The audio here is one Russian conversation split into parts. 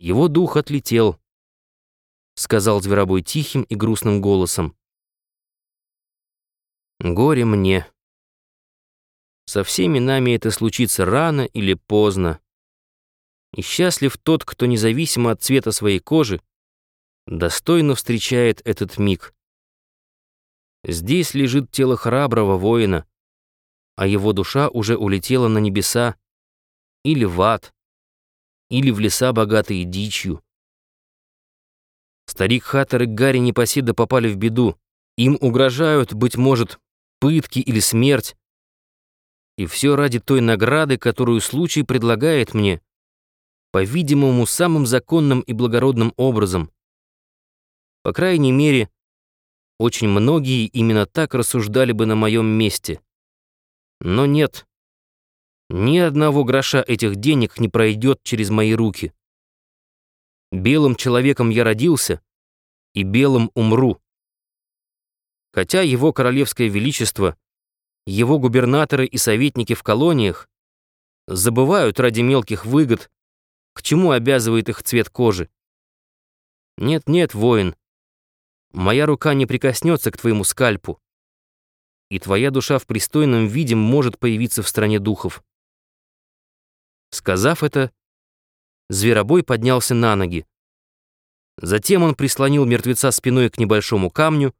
Его дух отлетел, сказал зверобой тихим и грустным голосом. Горе мне. Со всеми нами это случится рано или поздно. И счастлив тот, кто независимо от цвета своей кожи, достойно встречает этот миг. Здесь лежит тело храброго воина, а его душа уже улетела на небеса или в ад, или в леса, богатые дичью. Старик Хаттер и Гарри Непоседа попали в беду. Им угрожают, быть может, пытки или смерть. И все ради той награды, которую случай предлагает мне, по-видимому, самым законным и благородным образом. По крайней мере, очень многие именно так рассуждали бы на моем месте. Но нет. Ни одного гроша этих денег не пройдет через мои руки. Белым человеком я родился, и белым умру. Хотя его королевское величество, его губернаторы и советники в колониях забывают ради мелких выгод, к чему обязывает их цвет кожи. Нет-нет, воин, моя рука не прикоснется к твоему скальпу, и твоя душа в пристойном виде может появиться в стране духов. Сказав это, зверобой поднялся на ноги. Затем он прислонил мертвеца спиной к небольшому камню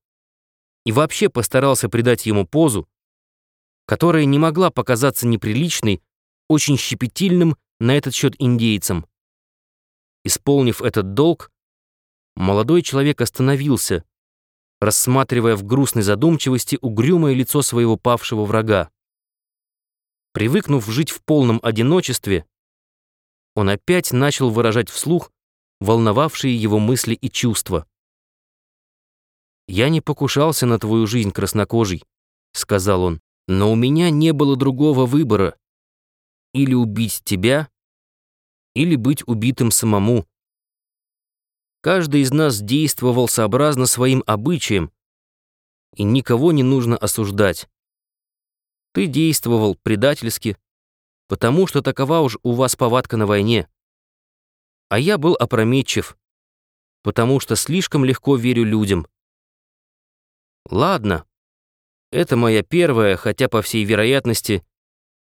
и вообще постарался придать ему позу, которая не могла показаться неприличной, очень щепетильным на этот счет индейцам. Исполнив этот долг, молодой человек остановился, рассматривая в грустной задумчивости угрюмое лицо своего павшего врага. Привыкнув жить в полном одиночестве, он опять начал выражать вслух волновавшие его мысли и чувства. «Я не покушался на твою жизнь, краснокожий», — сказал он, «но у меня не было другого выбора. Или убить тебя, или быть убитым самому. Каждый из нас действовал сообразно своим обычаям, и никого не нужно осуждать. Ты действовал предательски, потому что такова уж у вас повадка на войне. А я был опрометчив, потому что слишком легко верю людям. Ладно, это моя первая, хотя по всей вероятности,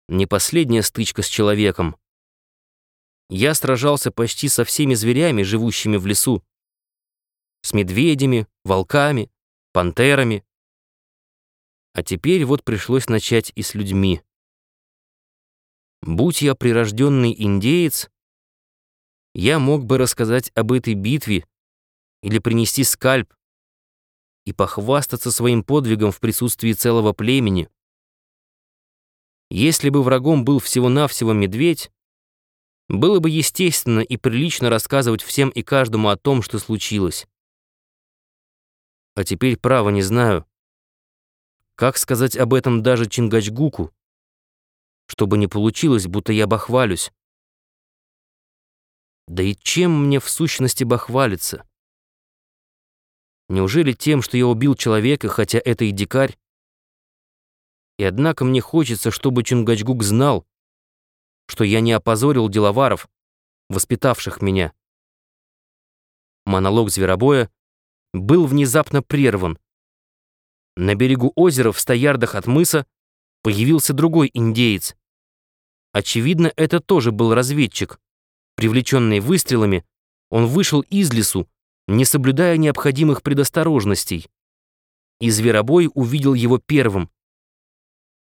не последняя стычка с человеком. Я сражался почти со всеми зверями, живущими в лесу. С медведями, волками, пантерами. А теперь вот пришлось начать и с людьми. Будь я прирожденный индеец, я мог бы рассказать об этой битве или принести скальп и похвастаться своим подвигом в присутствии целого племени. Если бы врагом был всего-навсего медведь, было бы естественно и прилично рассказывать всем и каждому о том, что случилось. А теперь право не знаю. Как сказать об этом даже Чингачгуку? Чтобы не получилось, будто я бахвалюсь. Да и чем мне в сущности бахвалиться? Неужели тем, что я убил человека, хотя это и дикарь? И однако мне хочется, чтобы Чингачгук знал, что я не опозорил деловаров, воспитавших меня. Монолог зверобоя был внезапно прерван. На берегу озера в ста ярдах от мыса появился другой индеец. Очевидно, это тоже был разведчик. Привлеченный выстрелами, он вышел из лесу, не соблюдая необходимых предосторожностей. И зверобой увидел его первым.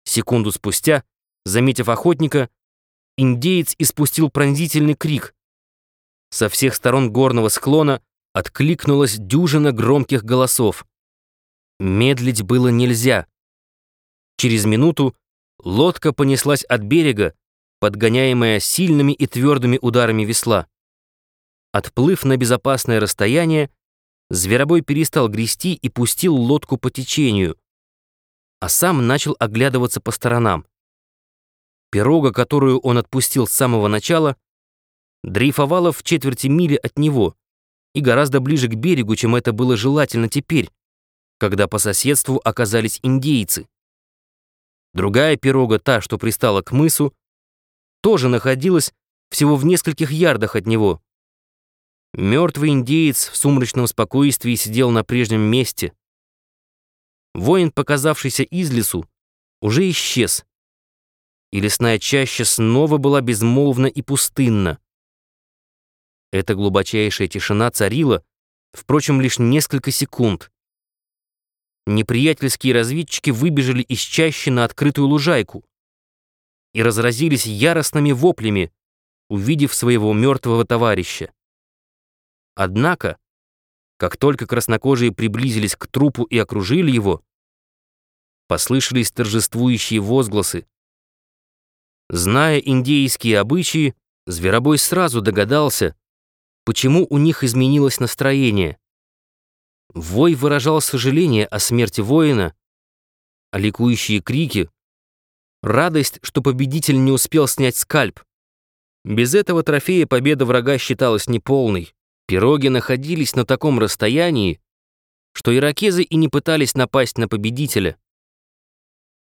Секунду спустя, заметив охотника, индеец испустил пронзительный крик. Со всех сторон горного склона откликнулась дюжина громких голосов. Медлить было нельзя. Через минуту лодка понеслась от берега, подгоняемая сильными и твердыми ударами весла. Отплыв на безопасное расстояние, зверобой перестал грести и пустил лодку по течению, а сам начал оглядываться по сторонам. Пирога, которую он отпустил с самого начала, дрейфовала в четверти мили от него и гораздо ближе к берегу, чем это было желательно теперь, когда по соседству оказались индейцы. Другая пирога, та, что пристала к мысу, тоже находилась всего в нескольких ярдах от него. Мертвый индеец в сумрачном спокойствии сидел на прежнем месте. Воин, показавшийся из лесу, уже исчез. И лесная чаща снова была безмолвна и пустынна. Эта глубочайшая тишина царила, впрочем, лишь несколько секунд. Неприятельские разведчики выбежали из чащи на открытую лужайку и разразились яростными воплями, увидев своего мертвого товарища. Однако, как только краснокожие приблизились к трупу и окружили его, послышались торжествующие возгласы. Зная индейские обычаи, Зверобой сразу догадался, почему у них изменилось настроение. Вой выражал сожаление о смерти воина, а ликующие крики — радость, что победитель не успел снять скальп. Без этого трофея победа врага считалась неполной. Пироги находились на таком расстоянии, что иракезы и не пытались напасть на победителя.